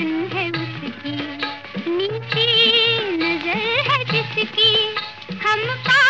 लगन है उसकी नज़र है जिसकी हम पा